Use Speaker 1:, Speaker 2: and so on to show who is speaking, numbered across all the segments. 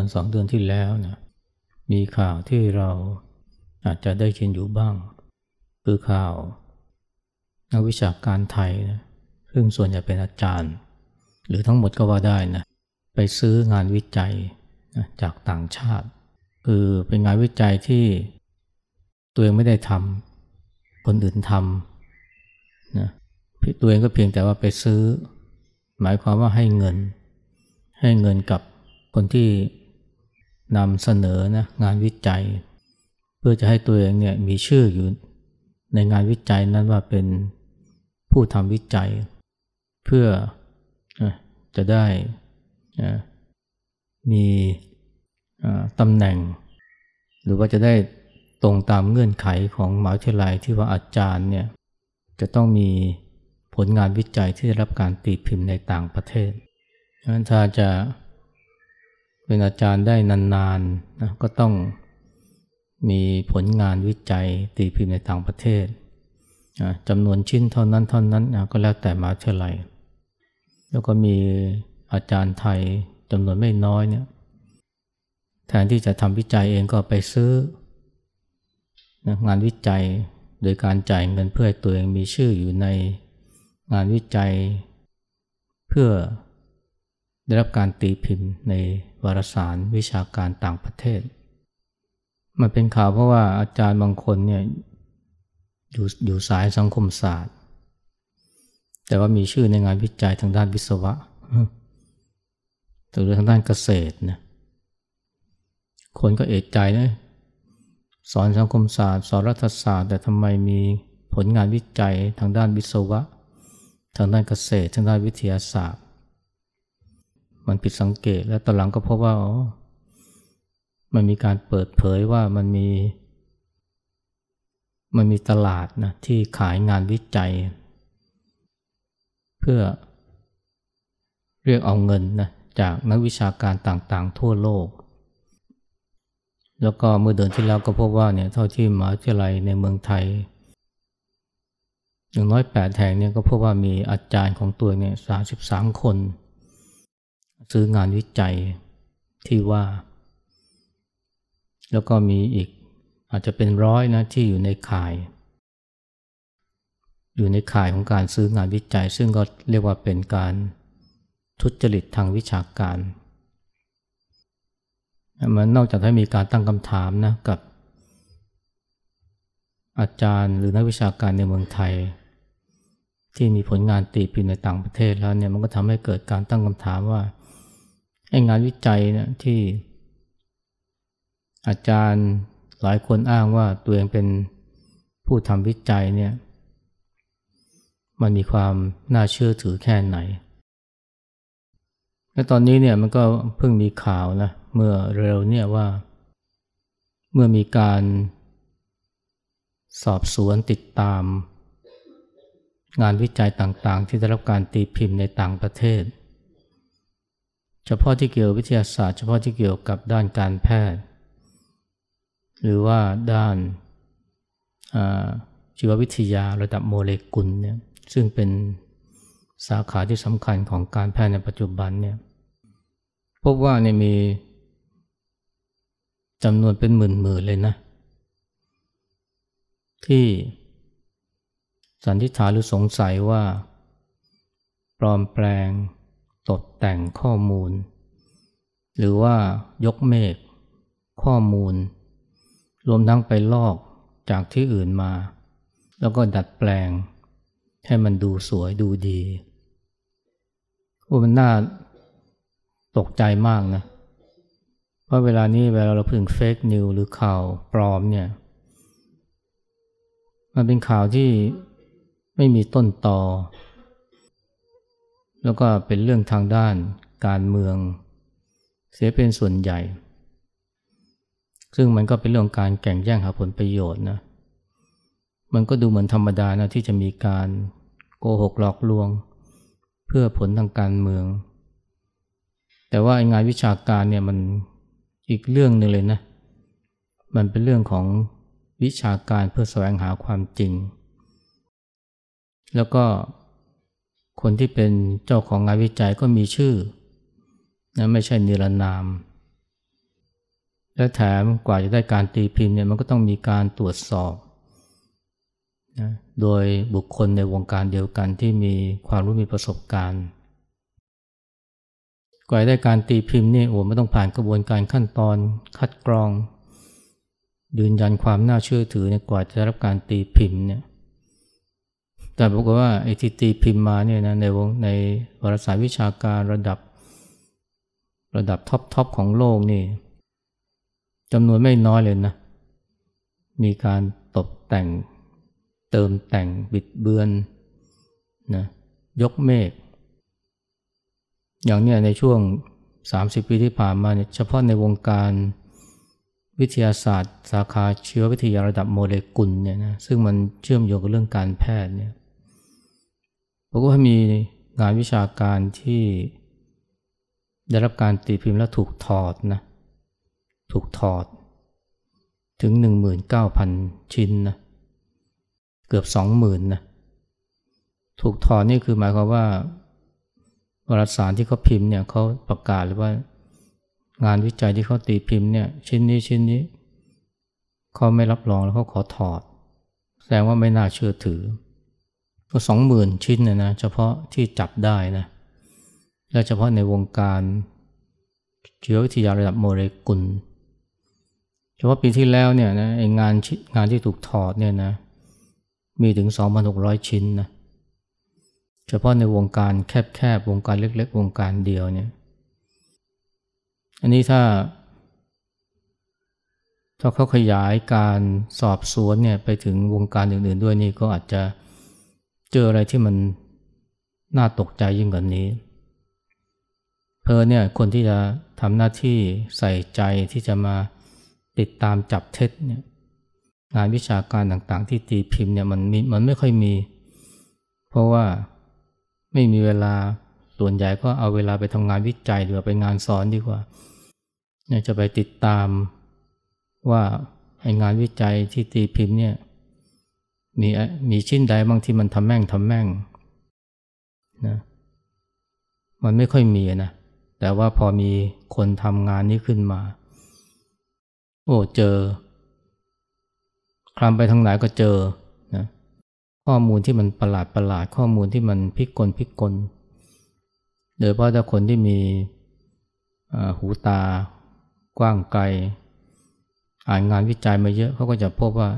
Speaker 1: ือนสองเดือนที่แล้วนะมีข่าวที่เราอาจจะได้ยินอยู่บ้าง คือข่าวนักวิชาการไทยนะซึ่งส่วนใหญ่เป็นอาจารย์ หรือทั้งหมดก็ว่าได้นะไปซื้องานวิจัยนะจากต่างชาติ คือเป็นงานวิจัยที่ตัวเองไม่ได้ทำคนอื่นทำนะตัวเองก็เพียงแต่ว่าไปซื้อ หมายความว่าให้เงิน ให้เงินกับคนที่ นำเสนอนะงานวิจัย เพื่อจะให้ตัวเองเนี่ยมีชื่ออยู่ในงานวิจัยนั้นว่าเป็นผู้ทำวิจัย เพื่อจะได้มีตำแหน่ง หรือว่าจะได้ตรงตามเงื่อนไขของมหาวิทยาลัยที่ว่าอาจารย์เนี่ยจะต้องมีผลงานวิจัยที่ได้รับการตีพิมพ์ในต่างประเทศฉะนั้นถ้าจะ เป็นอาจารย์ได้นานๆนะก็ต้องมีผลงานวิจัยตีพิมพ์ในต่างประเทศจำนวนชิ้นเท่านั้นเท่านั้นก็แล้วแต่มาวิทยาลัยแล้วก็มีอาจารย์ไทยจำนวนไม่น้อยเนี่ยแทนที่จะทำวิจัยเองก็ไปซื้องานวิจัยโดยการจ่ายเงินเพื่อให้ตัวเองมีชื่ออยู่ในงานวิจัย เพื่อ ได้รับการตีพิมพ์ในวารสารวิชาการต่างประเทศ มันเป็นข่าวเพราะว่าอาจารย์บางคนเนี่ยอยู่อยู่สายสังคมศาสตร์ แต่ว่ามีชื่อในงานวิจัยทางด้านวิศวะหรือทางด้านเกษตรนะคนก็เอกใจนะสอนสังคมศาสตร์ สอนรัฐศาสตร์ แต่ทำไมมีผลงานวิจัยทางด้านวิศวะ ทางด้านเกษตร ทางด้านวิทยาศาสตร์ มันผิดสังเกตแล้วตอนหลังก็พบว่ามันมีการเปิดเผยว่ามันมี มันมีตลาดนะที่ขายงานวิจัย เพื่อเรียกเอาเงินนะจากนักวิชาการต่างๆ ทั่วโลก แล้วก็เมื่อเดือนที่แล้วก็พบว่าเนี่ยเท่าที่มหาวิทยาลัยในเมืองไทยอย่างน้อยแปดแห่งเนี่ยก็พบว่ามีอาจารย์ของตัวเนี่ยสาสิบสามคน ซื้องานวิจัยที่ว่า แล้วก็มีอีกอาจจะเป็นร้อยนะที่อยู่ในข่าย อยู่ในข่ายของการซื้องานวิจัย ซึ่งก็เรียกว่าเป็นการทุจริตทางวิชาการมันนอกจากให้มีการตั้งคำถามนะกับ อาจารย์หรือนักวิชาการในเมืองไทย ที่มีผลงานตีพิมพ์ในต่างประเทศแล้วเนี่ยมันก็ทำให้เกิดการตั้งคำถามว่า งานวิจัยเนี่ยที่ อาจารย์หลายคนอ้างว่าตัวเองเป็นผู้ทำวิจัยเนี่ยมันมีความน่าเชื่อถือแค่ไหน และตอนนี้เนี่ยมันก็เพิ่งมีข่าวนะเมื่อเร็วเนี่ยว่า เมื่อมีการสอบสวนติดตาม งานวิจัยต่างๆ ที่ได้รับการตีพิมพ์ในต่างประเทศ เฉพาะที่เกี่ยววิทยาศาสตร์ เฉพาะที่เกี่ยวกับด้านการแพทย์ หรือว่าด้านชีววิทยาระดับโมเลกุลเนี่ยซึ่งเป็นสาขาที่สำคัญของการแพทย์ในปัจจุบันเนี่ยพบว่าเนี่ยมีจำนวนเป็นหมื่นๆเลยนะ ที่สันนิษฐานหรือสงสัยว่า ปลอมแปลง ตดแต่งข้อมูล หรือว่ายกเมฆข้อมูล รวมทั้งไปลอกจากที่อื่นมา แล้วก็ดัดแปลง ให้มันดูสวยดูดีว่ามันน่าตกใจมากนะเพราะเวลานี้เวลาเราพึ่งเฟกนิวหรือข่าวปลอมเนี่ย มันเป็นข่าวที่ไม่มีต้นตอ แล้วก็เป็นเรื่องทางด้านการเมือง เสียเป็นส่วนใหญ่ ซึ่งมันก็เป็นเรื่องการแข่งแย่งหาผลประโยชน์นะมันก็ดูเหมือนธรรมดานะที่จะมีการโกหกหลอกลวง เพื่อผลทางการเมือง แต่ว่างานวิชาการเนี่ยมันอีกเรื่องหนึ่งเลยนะ มันเป็นเรื่องของวิชาการเพื่อแสวงหาความจริง แล้วก็ คนที่เป็นเจ้าของงานวิจัยก็มีชื่อนะไม่ใช่นิรนาม และแถมกว่าจะได้การตีพิมพ์เนี่ยมันก็ต้องมีการตรวจสอบนะโดยบุคคลในวงการเดียวกันที่มีความรู้มีประสบการณ์กว่าได้การตีพิมพ์นี่โอ้ไม่ต้องผ่านกระบวนการขั้นตอนคัดกรอง ยืนยันความน่าเชื่อถือเนี่ยกว่าจะรับการตีพิมพ์เนี่ย แต่บอกว่าไอ้ที่ตีพิมพ์มาเนี่ยนะในวงในวารสารวิชาการระดับระดับท็อปทอปของโลกนี่จำนวนไม่น้อยเลยนะ มีการตกแต่ง เติมแต่งบิดเบือนนะยกเมฆอย่างเนี้ยในช่วง 30 ปีที่ผ่านมาเนี่ยเฉพาะในวงการวิทยาศาสตร์ สาขาเชื้อวิทยาระดับโมเลกุลเนี่ยนะซึ่งมันเชื่อมโยงกับเรื่องการแพทย์เนี่ย บอกว่ามีงานวิชาการที่ได้รับการตีพิมพ์และถูกถอดนะถูกถอด ถึง 19,000 ชิ้นนะเกือบ 20,000นะถูกถอดนี่คือหมายความว่าวารสารที่เขาพิมพ์เนี่ยเขาประกาศหรือว่างานวิจัยที่เขาตีพิมพ์เนี่ยชิ้นนี้ชิ้นนี้เขาไม่รับรองแล้วเขาขอถอด แสดงว่าไม่น่าเชื่อถือ ก็สองหมื่นชิ้นเนี่ยนะเฉพาะที่จับได้นะและเฉพาะในวงการเชื้อวิทยาระดับโมเลกุลเฉพาะปีที่แล้วเนี่ยนะไองานงานที่ถูกถอดเนี่ยนะมีถึง 2,600 ชิ้นนะเฉพาะในวงการแคบๆ วงการเล็ก ๆ วงการเดียวเนี่ยอันนี้ถ้า ถ้าเขาขยายการสอบสวนเนี่ยไปถึงวงการอื่นๆด้วยนี่ก็อาจจะ เจออะไรที่มันน่าตกใจยิ่งกว่านี้เพอเนี่ยคนที่จะทำหน้าที่ใส่ใจที่จะมาติดตามจับเท็จเนี่ยงานวิชาการต่างๆ ที่ตีพิมพ์เนี่ยมันมีมันไม่ค่อยมี เพราะว่าไม่มีเวลาส่วนใหญ่ก็เอาเวลาไปทำงานวิจัยหรือไปงานสอนดีกว่าจะไปติดตามว่าไองานวิจัยที่ตีพิมพ์เนี่ย มีมีชิ้นใดบางที่มันทำแม่งทำแม่งนะมันไม่ค่อยมีนะแต่ว่าพอมีคนทำงานนี้ขึ้นมา โอ้เจอคลำไปทางไหนก็เจอนะข้อมูลที่มันประหลาดประหลาดข้อมูลที่มันพิกลพิกลโดยเฉพาะถ้าคนที่มีหูตากว้างไกล อ่านงานวิจัยมาเยอะเขาก็จะพบว่า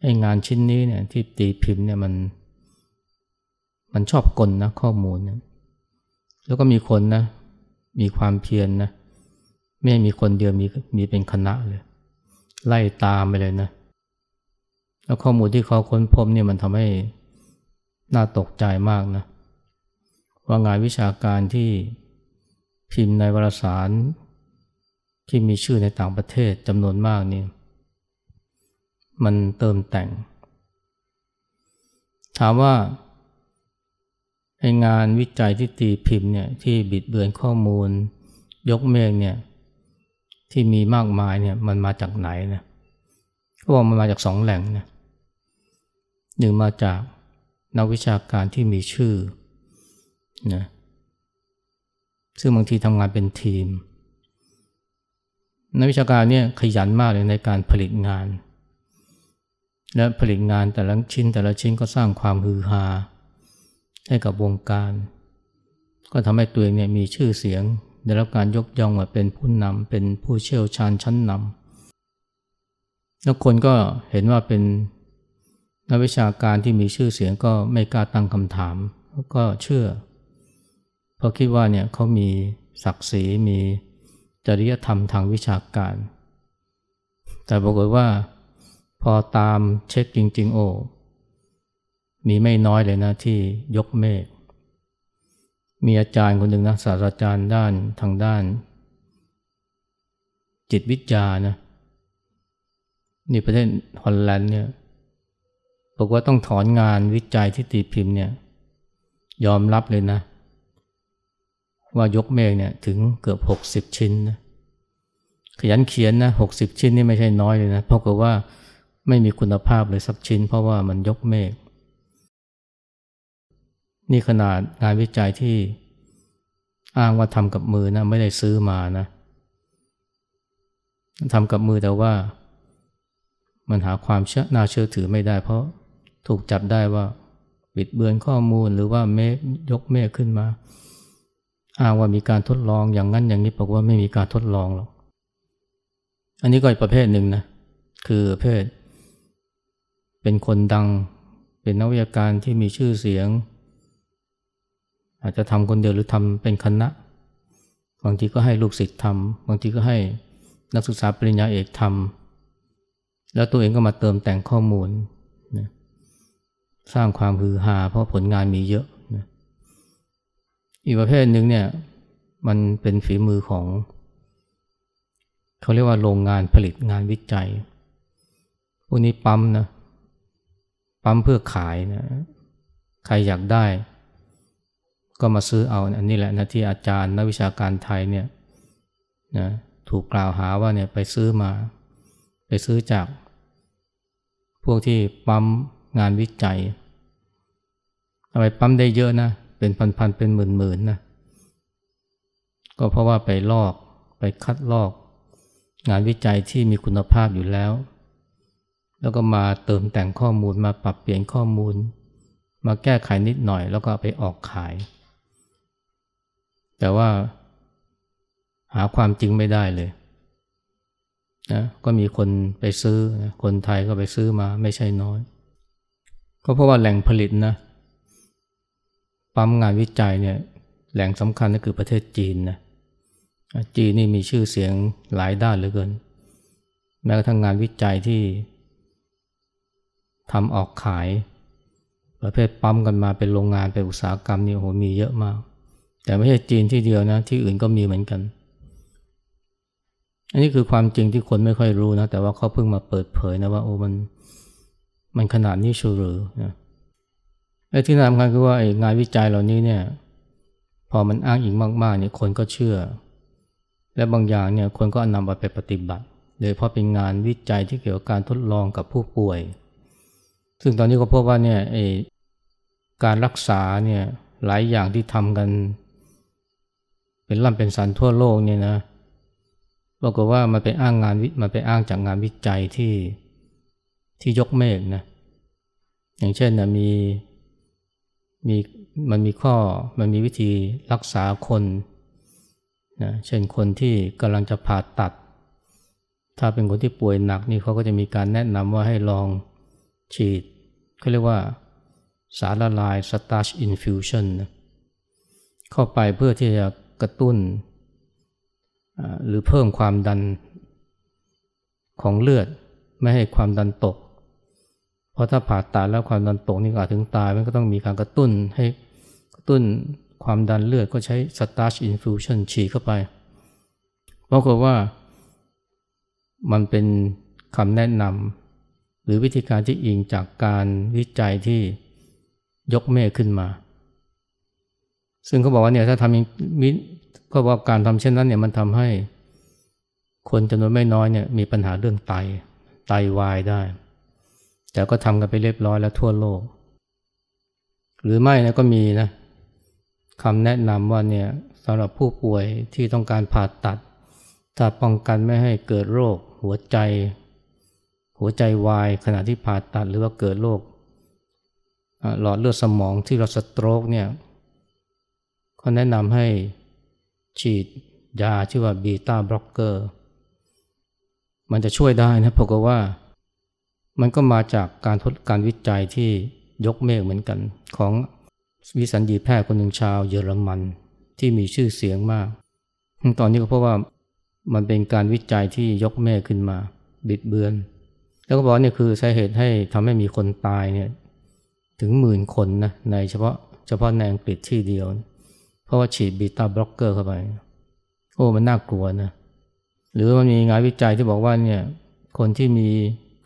Speaker 1: ไอ้งานชิ้นนี้เนี่ยที่ตีพิมพ์เนี่ยมัน มันชอบกลนะข้อมูลนะแล้วก็มีคนนะ มีความเพียรนนะไม่มีคนเดียวมีมีเป็นคณะเลย ไล่ตามไปเลยนะ แล้วข้อมูลที่เขาค้นพบเนี่ยมันทำให้น่าตกใจมากนะว่างานวิชาการที่พิมพ์ในวารสารที่มีชื่อในต่างประเทศจำนวนมากนี่ มันเติมแต่ง ถามว่าไองานวิจัยที่ตีพิมพ์เนี่ยที่บิดเบือนข้อมูล ยกเมฆเนี่ยที่มีมากมายเนี่ยมันมาจากไหนนะก็บอกมันมาจากสองแหล่งนะหนึ่งมาจากนักวิชาการที่มีชื่อนะซึ่งบางทีทำงานเป็นทีม นักวิชาการเนี่ยขยันมากเลยในการผลิตงาน และผลิตงานแต่ละชิ้นแต่ละชิ้นก็สร้างความฮือฮาให้กับวงการ ก็ทำให้ตัวเองเนี่ยมีชื่อเสียง ได้รับการยกย่องว่าเป็นผู้นำเป็นผู้เชี่ยวชาญชั้นนำแล้วคนก็เห็นว่าเป็นนักวิชาการที่มีชื่อเสียงก็ไม่กล้าตั้งคำถาม ก็เชื่อ เพราะคิดว่าเนี่ยเขามีศักดิ์ศรีมีจริยธรรมทางวิชาการ แต่ปรากฏว่า พอตามเช็คจริง ๆ โอ้มีไม่น้อยเลยนะที่ยกเมฆมีอาจารย์คนหนึ่งนะศาสตราจารย์ด้านทางด้าน จิตวิทยานะนี่ประเทศฮอลแลนด์เนี่ยบอกว่าต้องถอนงานวิจัยที่ตีพิมพ์เนี่ยยอมรับเลยนะ ว่ายกเมฆเนี่ยถึงเกือบหกสิบชิ้นนะขยันเขียนนะหกสิบชิ้นนี่ไม่ใช่น้อยเลยนะเพราะกับว่า ไม่มีคุณภาพเลยสักชิ้น เพราะว่ามันยกเมฆนี่ขนาดงานวิจัยที่อ้างว่าทำกับมือนะไม่ได้ซื้อมานะทำกับมือแต่ว่า มันหาความเชื่อน่าเชื่อถือไม่ได้ เพราะถูกจับได้ว่าบิดเบือนข้อมูลหรือว่าเมฆยกเมฆขึ้นมา อ้างว่ามีการทดลองอย่างนั้นอย่างนี้บอกว่าไม่มีการทดลองหรอก อันนี้ก็อีกประเภทหนึ่งนะ คือประเภท เป็นคนดัง เป็นนักวิทยาการที่มีชื่อเสียง อาจจะทำคนเดียวหรือทำเป็นคณะ บางทีก็ให้ลูกศิษย์ทำบางทีก็ให้นักศึกษาปริญญาเอกทำแล้วตัวเองก็มาเติมแต่งข้อมูลนะสร้างความฮือฮาเพราะผลงานมีเยอะนะอีกประเภทหนึ่งเนี่ยมันเป็นฝีมือของ เขาเรียกว่าโรงงานผลิตงานวิจัย พวกนี้ปั๊มนะ ปั๊มเพื่อขายนะใครอยากได้ ก็มาซื้อเอาอันนี้แหละนะที่อาจารย์นักวิชาการไทยเนี่ยนะถูกกล่าวหาว่าเนี่ยไปซื้อมา ไปซื้อจาก พวกที่ปั๊มงานวิจัยเอาไปปั๊มได้เยอะนะ เป็นพันๆเป็นหมื่นๆนะก็เพราะว่าไปลอกไปคัดลอก งานวิจัยที่มีคุณภาพอยู่แล้ว แล้วก็มาเติมแต่งข้อมูลมาปรับเปลี่ยนข้อมูล มาแก้ไขนิดหน่อยแล้วก็ไปออกขาย แต่ว่าหาความจริงไม่ได้เลยนะก็มีคนไปซื้อนะคนไทยก็ไปซื้อมาไม่ใช่น้อย ก็เพราะว่าแหล่งผลิตนะปั๊มงานวิจัยเนี่ยแหล่งสำคัญก็คือประเทศจีนนะจีนนี่มีชื่อเสียงหลายด้านเหลือเกิน แม้กระทั่งงานวิจัยที่ ทำออกขาย ประเภทปั๊มกันมาเป็นโรงงานเป็นอุตสาหกรรมนี่โหมีเยอะมาก แต่ไม่ใช่จีนที่เดียวนะ ที่อื่นก็มีเหมือนกัน อันนี้คือความจริงที่คนไม่ค่อยรู้นะ แต่ว่าเขาเพิ่งมาเปิดเผยนะว่าโอ้มันมันขนาดนี้ชูหรือนะไอ้ที่สำคัญคือว่าไอ้งานวิจัยเหล่านี้เนี่ยพอมันอ้างอิงมากๆเนี่ยคนก็เชื่อ และบางอย่างเนี่ยคนก็นำไปปฏิบัติโดยเพราะเป็นงานวิจัยที่เกี่ยวกับการทดลองกับผู้ป่วย ซึ่งตอนนี้ก็พบว่าเนี่ยการรักษาเนี่ยหลายอย่างที่ทำกัน เป็นล่ำเป็นสันทั่วโลกเนี่ยนะบอกว่ามันไปอ้างงานมันไปอ้างจากงานวิจัยที่ที่ยกเมฆนะอย่างเช่นนะมีมีมันมีข้อมันมีวิธีรักษาคนนะเช่นคนที่กำลังจะผ่าตัด ถ้าเป็นคนที่ป่วยหนักนี่เขาก็จะมีการแนะนำว่าให้ลอง ฉีดเขาเรียกว่าสารละลาย starch infusion นะเข้าไปเพื่อที่จะกระตุ้น หรือเพิ่มความดันของเลือดไม่ให้ความดันตก เพราะถ้าผ่าตัดแล้วความดันตกนี่อาจถึงตายมันก็ต้องมีการกระตุ้นให้กระตุ้นความดันเลือดก็ใช้ starch infusion ฉีดเข้าไปปรากฏว่ามันเป็นคำแนะนำ หรือวิธีการที่อิงจากการวิจัยที่ยกเมฆขึ้นมา ซึ่งเขาบอกว่าเนี่ยถ้าทำก็ว่าการทำเช่นนั้นเนี่ยมันทำให้คนจำนวนไม่น้อยเนี่ยมีปัญหาเรื่องไตไตวายได้ แต่ก็ทำกันไปเรียบร้อยแล้วทั่วโลก หรือไม่นะก็มีนะคำแนะนำว่าเนี่ยสำหรับผู้ป่วยที่ต้องการผ่าตัด ถ้าป้องกันไม่ให้เกิดโรคหัวใจ หัวใจวายขณะที่ผ่าตัดหรือว่าเกิดโรคหลอดเลือดสมองที่เราสโตรกเนี่ยเขาแนะนำให้ฉีดยาชื่อว่าบีตาบล็อกเกอร์มันจะช่วยได้นะเพราะว่า มันก็มาจากการทดการวิจัยที่ยกเมฆเหมือนกัน ของวิสัญญีแพทย์คนหนึ่งชาวเยอรมันที่มีชื่อเสียงมาก ตอนนี้ก็เพราะว่ามันเป็นการวิจัยที่ยกเมฆขึ้นมา บิดเบือน แล้วก็บอกนี่คือสาเหตุให้ทำให้มีคนตายเนี่ยถึงหมื่นคนนะในเฉพาะเฉพาะในอังกฤษที่เดียว เพราะว่าฉีดบีตาบล็อกเกอร์เข้าไป โอ้มันน่ากลัวนะหรือมันมีงานวิจัยที่บอกว่าเนี่ยคนที่มี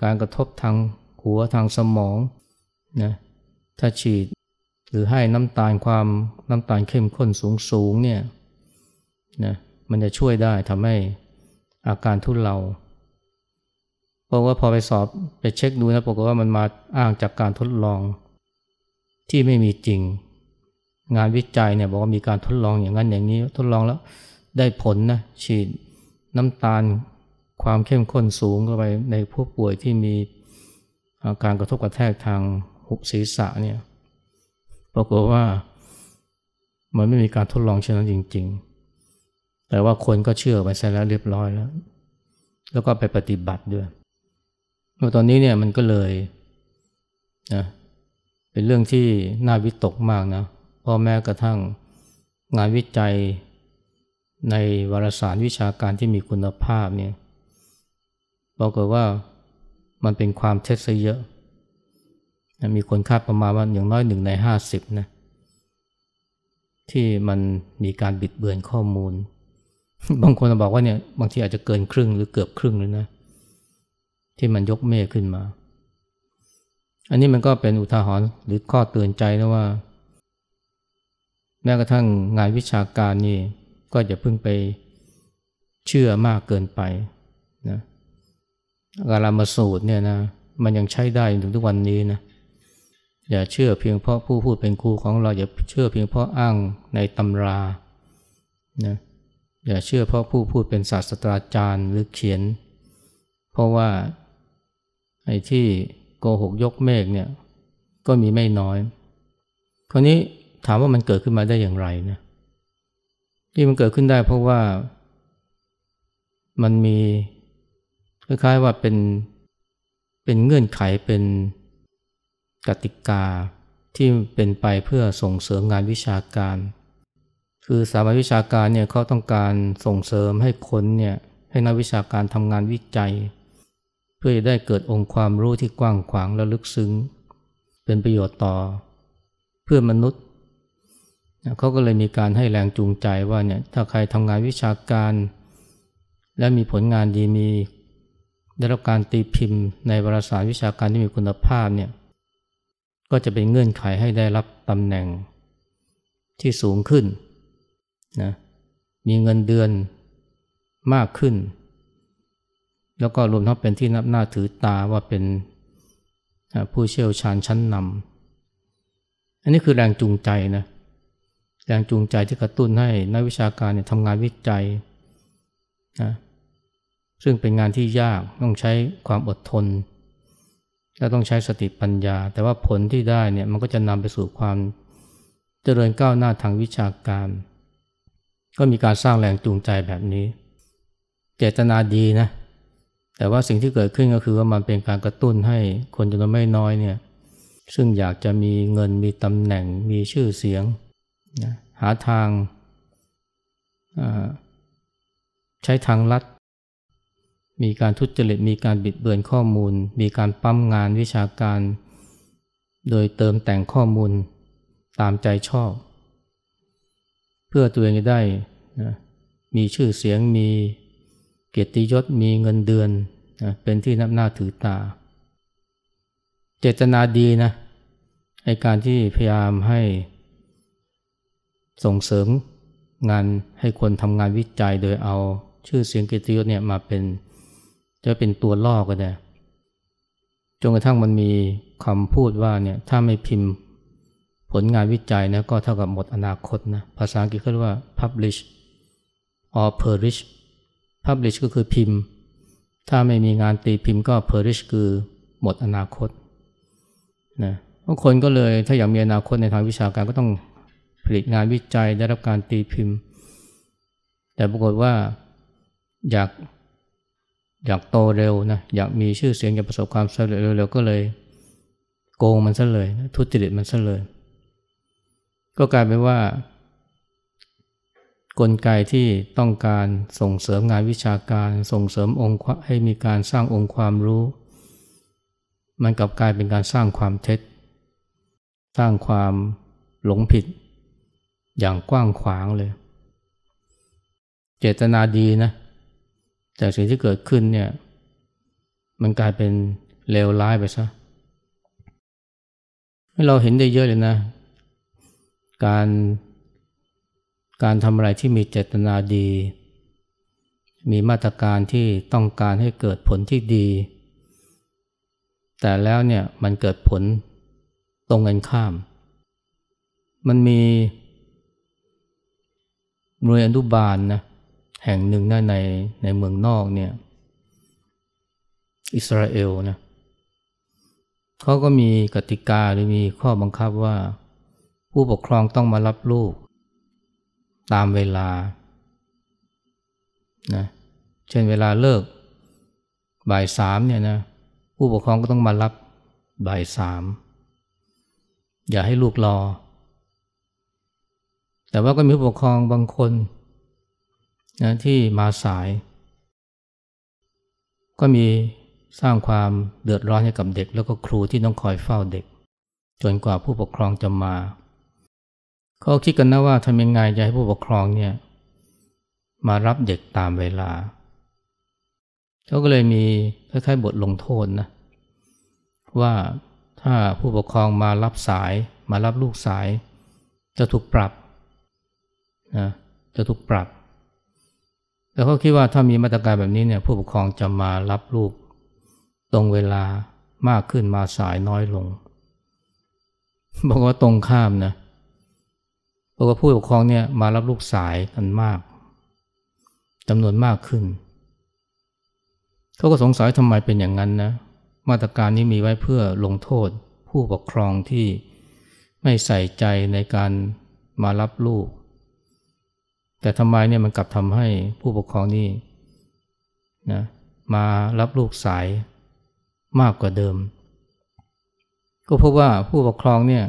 Speaker 1: การกระทบทางหัวทางสมองนะถ้าฉีดหรือให้น้ำตาลความน้ำตาลเข้มข้นสูงสูงเนี่ยนะมันจะช่วยได้ทำให้อาการทุเลา ราะว่าพอไปสอบไปเช็คดูนะปรากฏว่ามันมาอ้างจากการทดลอง ที่ไม่มีจริง งานวิจัยเนี่ยบอกว่ามีการทดลองอย่างนั้นอย่างนี้ทดลองแล้วได้ผลนะฉีดน้ำตาลความเข้มข้นสูงเข้าไปในผู้ป่วยที่มีอาการกระทบกระแทกทางหุบศีรษะเนี่ยปรากฏว่ามันไม่มีการทดลองเช่นนั้นจริง ๆ แต่ว่าคนก็เชื่อไปซะแล้วเรียบร้อยแล้ว แล้วก็ไปปฏิบัติด้วย ตอนนี้เนี่ยมันก็เลยนะเป็นเรื่องที่น่าวิตกมากนะพราะแม้กระทั่งงานวิจัยในวารสารวิชาการที่มีคุณภาพเนี่ยบอกว่ามันเป็นความเท็จซะเยอะ มีคนคาดประมาณว่าอย่างน้อยหนึ่งในห้าสิบนะที่มันมีการบิดเบือนข้อมูล บางคนบอกว่าเนี่ยบางทีอาจจะเกินครึ่งหรือเกือบครึ่งเลยนะ ที่มันยกเมฆขึ้นมา อันนี้มันก็เป็นอุทาหรณ์หรือข้อเตือนใจนะว่า แม้กระทั่งงานวิชาการนี่ก็อย่าเพิ่งไปเชื่อมากเกินไปนะการามาสูตรเนี่ยนะมันยังใช้ได้ถึงทุกวันนี้นะอย่าเชื่อเพียงเพราะผู้พูดเป็นครูของเรา อย่าเชื่อเพียงเพราะอ้างในตำรานะอย่าเชื่อเพราะผู้พูดเป็นศาสตราจารย์หรือเขียน เพราะว่า ไอ้ที่โกหกยกเมฆเนี่ยก็มีไม่น้อย คราวนี้ถามว่ามันเกิดขึ้นมาได้อย่างไรนะที่มันเกิดขึ้นได้เพราะว่ามันมีคล้ายๆว่าเป็นเป็นเงื่อนไขเป็นกติกาที่เป็นไปเพื่อส่งเสริมงานวิชาการ คือสถาบันวิชาการเนี่ยเขาต้องการส่งเสริมให้คนเนี่ยให้นักวิชาการทำงานวิจัย พื่อจะได้เกิดองค์ความรู้ที่กว้างขวางและลึกซึ้ง เป็นประโยชน์ต่อเพื่อมนุษย์เขาก็เลยมีการให้แรงจูงใจว่าเนี่ยถ้าใครทำงานวิชาการ และมีผลงานดีมี ได้รับการตีพิมพ์ในวารสารวิชาการที่มีคุณภาพเนี่ยก็จะเป็นเงื่อนไขให้ได้รับตำแหน่งที่สูงขึ้นนะมีเงินเดือนมากขึ้น แล้วก็รวมทั้งเป็นที่นับหน้าถือตาว่าเป็นผู้เชี่ยวชาญชั้นนำอันนี้คือแรงจูงใจนะแรงจูงใจที่กระตุ้นให้นักวิชาการเนี่ยทำงานวิจัยนะซึ่งเป็นงานที่ยากต้องใช้ความอดทน และต้องใช้สติปัญญา แต่ว่าผลที่ได้เนี่ยมันก็จะนำไปสู่ความเจริญก้าวหน้าทางวิชาการ ก็มีการสร้างแรงจูงใจแบบนี้ เจตนาดีนะ แต่ว่าสิ่งที่เกิดขึ้นก็คือว่ามันเป็นการกระตุ้นให้คนจำนวนไม่น้อยเนี่ยซึ่งอยากจะมีเงินมีตำแหน่งมีชื่อเสียงนะหาทางใช้ทางลัด มีการทุจริตมีการบิดเบือนข้อมูล มีการปั๊มงานวิชาการ โดยเติมแต่งข้อมูลตามใจชอบ เพื่อตัวเองจะได้นะมีชื่อเสียงมี เกียรติยศมีเงินเดือนนะเป็นที่นับหน้าถือตา เจตนาดีนะในการที่พยายามให้ส่งเสริมงานให้คนทำงานวิจัยโดยเอาชื่อเสียงเกียรติยศเนี่ยมาเป็นจะเป็นตัวล่อก็ได้จนกระทั่งมันมีคำพูดว่าเนี่ยถ้าไม่พิมพ์ผลงานวิจัยนะก็เท่ากับหมดอนาคตนะภาษาอังกฤษเขาเรียกว่า publish or perish publish ก็คือพิมพ์ ถ้าไม่มีงานตีพิมพ์ก็ perish คือหมดอนาคตนะบางคนก็เลยถ้าอยากมีอนาคตในทางวิชาการก็ต้องผลิตงานวิจัยได้รับการตีพิมพ์ แต่ปรากฏว่าอยากอยากโตเร็วนะอยากมีชื่อเสียงอยากประสบความสำเร็จเร็วๆก็เลยโกงมันซะเลย ทุจริตมันซะเลย ก็กลายเป็นว่า กลไกที่ต้องการส่งเสริมงานวิชาการ ส่งเสริมองค์ให้มีการสร้างองค์ความรู้ มันกลับกลายเป็นการสร้างความเท็จ สร้างความหลงผิด อย่างกว้างขวางเลย เจตนาดีนะ แต่สิ่งที่เกิดขึ้นเนี่ย มันกลายเป็นเลวร้ายไปซะเราเห็นได้เยอะเลยนะ การ การทำอะไรที่มีเจตนาดี มีมาตรการที่ต้องการให้เกิดผลที่ดี แต่แล้วเนี่ยมันเกิดผลตรงกันข้าม มันมีโรงเรียนอนุบาลนะแห่งหนึ่งนะในในเมืองนอกเนี่ยอิสราเอลนะเขาก็มีกติกาหรือมีข้อบังคับว่า ผู้ปกครองต้องมารับลูก ตามเวลานะเช่นเวลาเลิกบ่ายสามเนี่ยนะผู้ปกครองก็ต้องมารับบ่ายสามอย่าให้ลูกรอ แต่ว่าก็มีผู้ปกครองบางคนนะที่มาสาย ก็มีสร้างความเดือดร้อนให้กับเด็ก แล้วก็ครูที่ต้องคอยเฝ้าเด็ก จนกว่าผู้ปกครองจะมา เขาคิดกันนะว่าทำยังไงจะให้ผู้ปกครองเนี่ยมารับเด็กตามเวลา เขาก็เลยมีคล้ายๆบทลงโทษนะว่าถ้าผู้ปกครองมารับสายมารับลูกสาย จะถูกปรับนะจะถูกปรับแล้วเขาคิดว่าถ้ามีมาตรการแบบนี้เนี่ยผู้ปกครองจะมารับลูกตรงเวลามากขึ้นมาสายน้อยลงบอกว่าตรงข้ามนะ บอกว่าผู้ปกครองเนี่ยมารับลูกสายกันมากจำนวนมากขึ้น เขาก็สงสัยทำไมเป็นอย่างนั้นนะ มาตรการนี้มีไว้เพื่อลงโทษผู้ปกครองที่ไม่ใส่ใจในการมารับลูก แต่ทำไมเนี่ยมันกลับทำให้ผู้ปกครองนี่นะมารับลูกสายมากกว่าเดิม ก็พราะว่าผู้ปกครองเนี่ย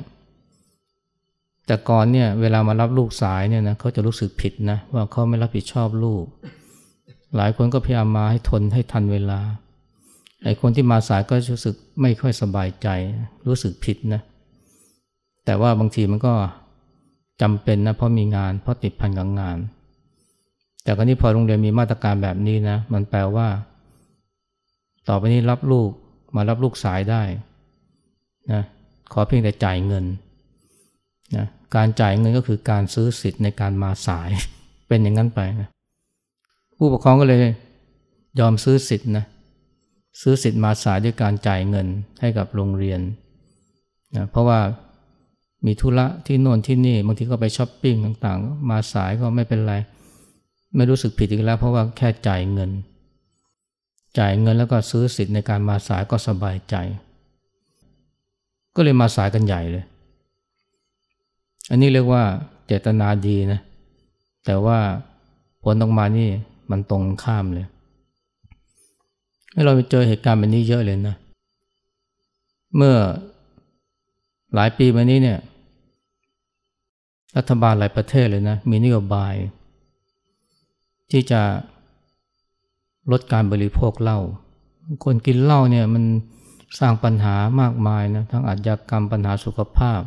Speaker 1: แต่ก่อนเนี่ยเวลามารับลูกสายเนี่ยนะเขาจะรู้สึกผิดนะว่าเขาไม่รับผิดชอบลูก หลายคนก็พยายามมาให้ทนให้ทันเวลาไอ้คนที่มาสายก็รู้สึกไม่ค่อยสบายใจ รู้สึกผิดนะแต่ว่าบางทีมันก็จำเป็นนะเพราะมีงาน เพราะติดพันกับงาน แต่กรณีพอโรงเรียนมีมาตรการแบบนี้นะมันแปลว่า ต่อไปนี้รับลูกมารับลูกสายได้นะขอเพียงแต่จ่ายเงินนะ การจ่ายเงินก็คือการซื้อสิทธิ์ในการมาสาย เป็นอย่างนั้นไปนะผู้ปกครองก็เลยยอมซื้อสิทธิ์นะซื้อสิทธิ์มาสายด้วยการจ่ายเงินให้กับโรงเรียนนะเพราะว่ามีธุระที่โน่นที่นี่บางทีก็ไปช้อปปิ้งต่างๆ มาสายก็ไม่เป็นไร ไม่รู้สึกผิดอีกแล้ว เพราะว่าแค่จ่ายเงิน จ่ายเงินแล้วก็ซื้อสิทธิ์ในการมาสายก็สบายใจ ก็เลยมาสายกันใหญ่เลย อันนี้เรียกว่าเจตนาดีนะ แต่ว่าผลออกมานี่มันตรงข้ามเลยให้เราไปเจอเหตุการณ์แบบนี้เยอะเลยนะ เมื่อหลายปีมานี้เนี่ย รัฐบาลหลายประเทศเลยนะ มีนโยบาย ที่จะลดการบริโภคเหล้า คนกินเหล้าเนี่ยมันสร้างปัญหามากมายนะ ทั้งอาชญากรรมปัญหาสุขภาพ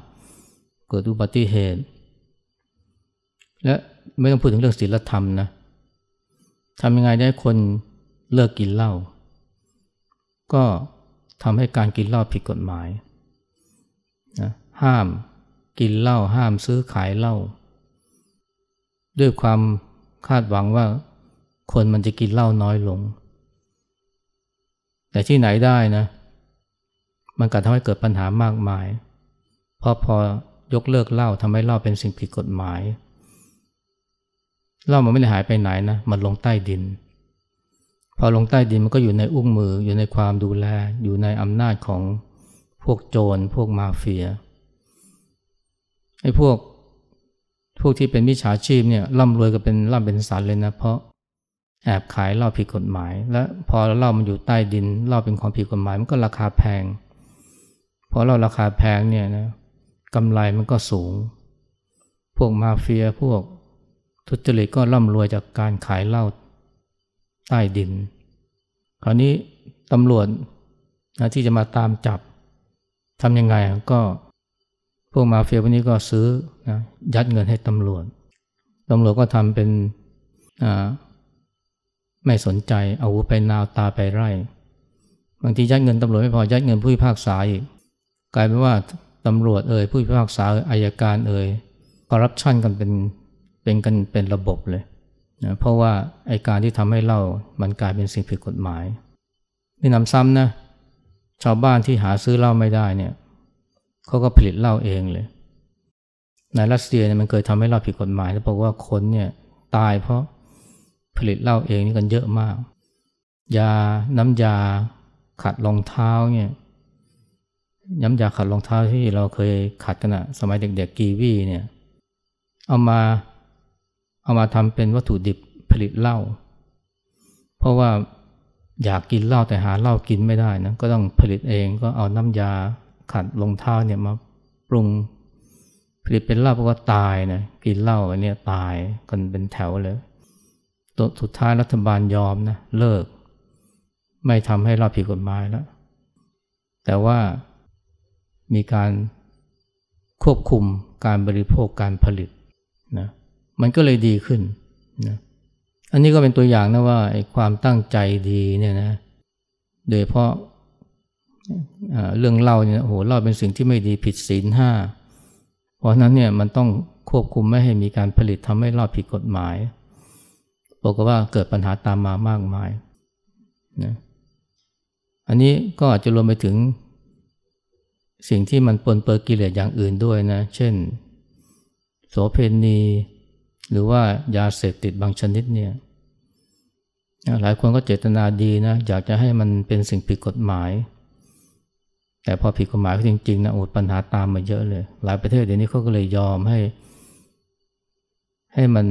Speaker 1: เกิดอุบัติเหตุ และไม่ต้องพูดถึงเรื่องศีลธรรมนะทำยังไงได้คนเลิกกินเหล้าก็ทำให้การกินเหล้าผิดกฎหมายนะห้ามกินเหล้าห้ามซื้อขายเหล้าด้วยความคาดหวังว่าคนมันจะกินเหล้าน้อยลง แต่ที่ไหนได้นะ มันก็ทำให้เกิดปัญหามากมาย เพราะพอ ยกเลิกเหล้าทำให้เหล้าเป็นสิ่งผิดกฎหมายเหล้ามันไม่ได้หายไปไหนนะ มันลงใต้ดิน พอลงใต้ดินมันก็อยู่ในอุ้งมือ อยู่ในความดูแล อยู่ในอำนาจของพวกโจร พวกมาเฟีย ไอ้พวก พวกที่เป็นมิจฉาชีพเนี่ยร่ำรวยก็เป็นร่ำเป็นสันเลยนะ เพราะแอบขายเหล้าผิดกฎหมาย และพอเหล้ามันอยู่ใต้ดินเหล้าเป็นของผิดกฎหมาย มันก็ราคาแพง พอเราราคาแพงเนี่ยนะ กำไรมันก็สูง พวกมาเฟียพวกทุจริตก็ร่ำรวยจากการขายเหล้าใต้ดิน คราวนี้ตำรวจนะที่จะมาตามจับทำยังไงก็พวกมาเฟียพวกนี้ก็ซื้อนะยัดเงินให้ตำรวจตำรวจก็ทำเป็นไม่สนใจเอาไปนาวตาไปไร่ บางทียัดเงินตำรวจไม่พอยัดเงินผู้พิพากษาอีกกลายเป็นว่า ตำรวจเอ่ยผู้พิพากษาอายการเอ่ยคอร์รัปชันกันเป็นเป็นกันเป็นระบบเลยนะเพราะว่าไอการที่ทำให้เล่ามันกลายเป็นสิ่งผิดกฎหมายนี่นำซ้ำนะชาวบ้านที่หาซื้อเหล้าไม่ได้เนี่ยเขาก็ผลิตเหล้าเองเลยในรัสเซียเนี่ยมันเคยทำให้เหล้าผิดกฎหมายแล้วบอกว่าคนเนี่ยตายเพราะผลิตเหล้าเองนี่กันเยอะมาก ยาน้ำยาขัดรองเท้าเนี่ย ย้ำยาขัดรองเท้าที่เราเคยขัดกันอะสมัยเด็กๆกีวีเนี่ยเอามาเอามาทำเป็นวัตถุดิบผลิตเหล้าเพราะว่าอยากกินเหล้าแต่หาเหล้ากินไม่ได้นะก็ต้องผลิตเองก็เอาน้ำยาขัดรองเท้าเนี่ยมาปรุงผลิตเป็นเหล้าเพราะว่าตายนะกินเหล้าอันนี้ตายกันเป็นแถวเลยตัวสุดท้ายรัฐบาลยอมนะเลิก ไม่ทำให้เหล้าผิดกฎหมายแล้วแต่ว่า มีการควบคุมการบริโภคการผลิตนะมันก็เลยดีขึ้นนะอันนี้ก็เป็นตัวอย่างนะว่าไอ้ความตั้งใจดีเนี่ยนะโดยเพราะเรื่องเล่าเนี่ยโอ้โหเล่าเป็นสิ่งที่ไม่ดีผิดศีลห้าเพราะนั้นเนี่ยมันต้องควบคุมไม่ให้มีการผลิตทำให้เล่าผิดกฎหมายบอกว่าเกิดปัญหาตามมามากมายนะอันนี้ก็อาจจะรวมไปถึง สิ่งที่มันปนเปื้อนกิเลสอย่างอื่นด้วยนะ เช่น โสเพณี หรือว่ายาเสพติดบางชนิดเนี่ยหลายคนก็เจตนาดีนะ อยากจะให้มันเป็นสิ่งผิดกฎหมาย แต่พอผิดกฎหมายจริงๆนะอดปัญหาตามมาเยอะเลย หลายประเทศเดี๋ยวนี้เขาก็เลยยอมให้ ให้มัน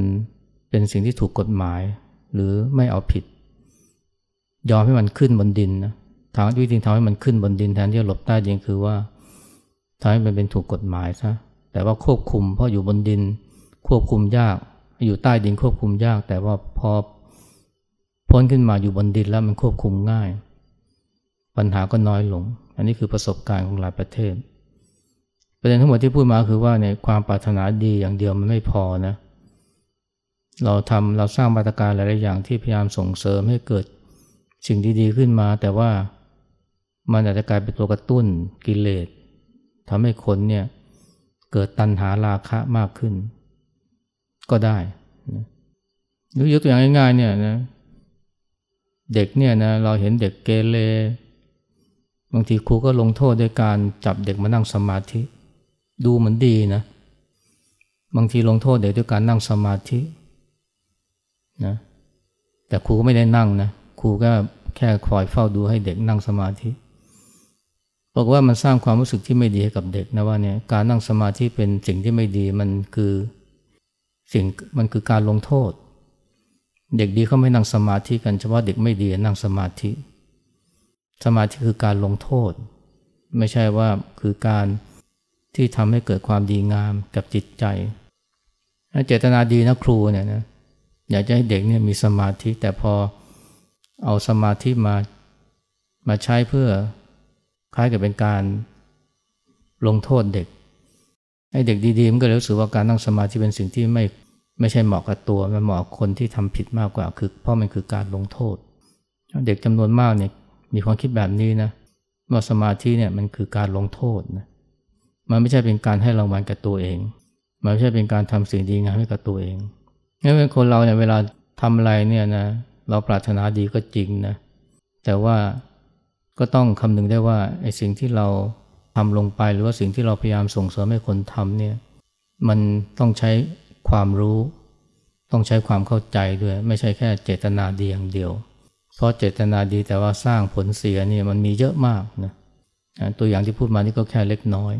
Speaker 1: เป็นสิ่งที่ถูกกฎหมาย หรือไม่เอาผิด ยอมให้มันขึ้นบนดินนะทางวิธีทำให้มันขึ้นบนดินแทนที่จะหลบใต้ดินคือว่า ทำให้มันเป็นถูกกฎหมายซะแต่ว่าควบคุมเพราะอยู่บนดิน ควบคุมยาก อยู่ใต้ดินควบคุมยาก แต่ว่าพอพ้นขึ้นมาอยู่บนดินแล้วมันควบคุมง่าย ปัญหาก็น้อยลง อันนี้คือประสบการณ์ของหลายประเทศ ประเด็นทั้งหมดที่พูดมาคือว่าในความปรารถนาดีอย่างเดียวมันไม่พอนะเราทำเราสร้างมาตรการหลายๆอย่างที่พยายามส่งเสริมให้เกิดสิ่งดีๆขึ้นมา แต่ว่ามันอาจจะกลายเป็นตัวกระตุ้นกิเลส ทำให้คนเนี่ยเกิดตัณหาราคะมากขึ้น ก็ได้หรือยกตัวอย่างง่ายๆเนี่ยนะเด็กเนี่ยนะเราเห็นเด็กเกเรบางทีครูก็ลงโทษด้วยการจับเด็กมานั่งสมาธิ ดูเหมือนดีนะ บางทีลงโทษเด็กด้วยการนั่งสมาธินะแต่ครูก็ไม่ได้นั่งนะครูก็แค่คอยเฝ้าดูให้เด็กนั่งสมาธิ บอกว่ามันสร้างความรู้สึกที่ไม่ดีให้กับเด็กนะว่าเนี่ยการนั่งสมาธิเป็นสิ่งที่ไม่ดีมันคือสิ่งมันคือการลงโทษ เด็กดีเขาไม่นั่งสมาธิกันเฉพาะเด็กไม่ดีนั่งสมาธิ สมาธิคือการลงโทษ ไม่ใช่ว่าคือการที่ทำให้เกิดความดีงามกับจิตใจเจตนาดีนะครูเนี่ยนะอยากจะให้เด็กเนี่ยมีสมาธิแต่พอเอาสมาธิมามาใช้เพื่อ ล้ายกับเป็นการลงโทษเด็ก ให้เด็กดีๆมันก็รู้สึกว่าการนั่งสมาธิเป็นสิ่งที่ไม่ไม่ใช่เหมาะกับตัวมันเหมาะคนที่ทำผิดมากกว่าคือเพราะมันคือการลงโทษ เด็กจำนวนมากเนี่ยมีความคิดแบบนี้นะว่าสมาธิเนี่ยมันคือการลงโทษนะมันไม่ใช่เป็นการให้รางวัลกับตัวเอง มันไม่ใช่เป็นการทำสิ่งดีงามให้กับตัวเองงั้นเป็นคนเราเนี่ยเวลาทำอะไรเนี่ยนะเราปรารถนาดีก็จริงนะแต่ว่า ก็ต้องคำนึงได้ว่าไอ้สิ่งที่เราทำลงไปหรือว่าสิ่งที่เราพยายามส่งเสริมให้คนทำเนี่ยมันต้องใช้ความรู้ ต้องใช้ความเข้าใจด้วย ไม่ใช่แค่เจตนาดีอย่างเดียว เพราะเจตนาดีแต่ว่าสร้างผลเสียเนี่ยมันมีเยอะมากนะตัวอย่างที่พูดมานี่ก็แค่เล็กน้อย